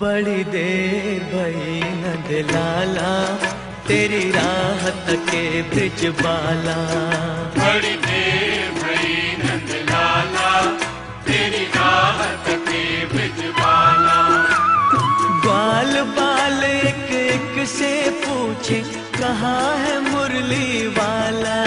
बड़ी देर भई नंद लाला तेरी राहत के ब्रिज बाला। बड़ी देर भई नंद लाला तेरी राहत के ब्रिज बाला। ग्वाल बाल एक एक से पूछे कहाँ है मुरली वाला?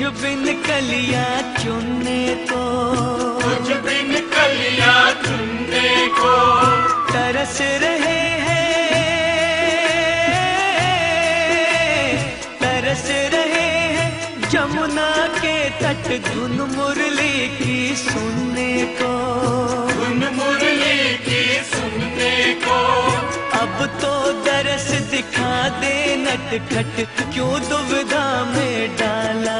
तुझ बिन कलिया चुनने को। कुछ बिन कलिया चुनने को। तरस रहे हैं तरस रहे हैं जमुना के तट धुन मुरली की सुनने को। उन मुरली की सुनने को। अब तो दरस दिखा दे नटखट क्यों दुविधा में डाला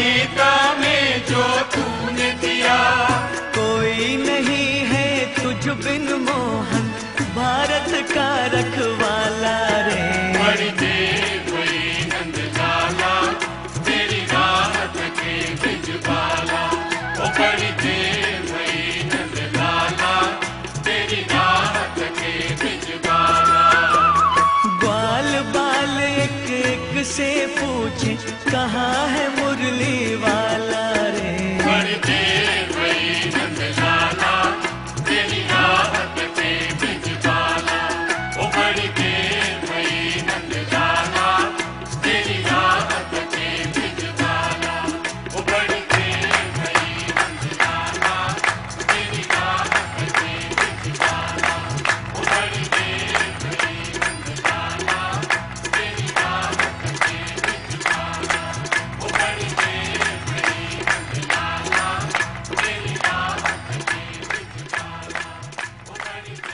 गीता में जो तूने दिया। कोई नहीं है तुझ बिन मोहन भारत का रख से पूछे कहाँ है मुरली वाला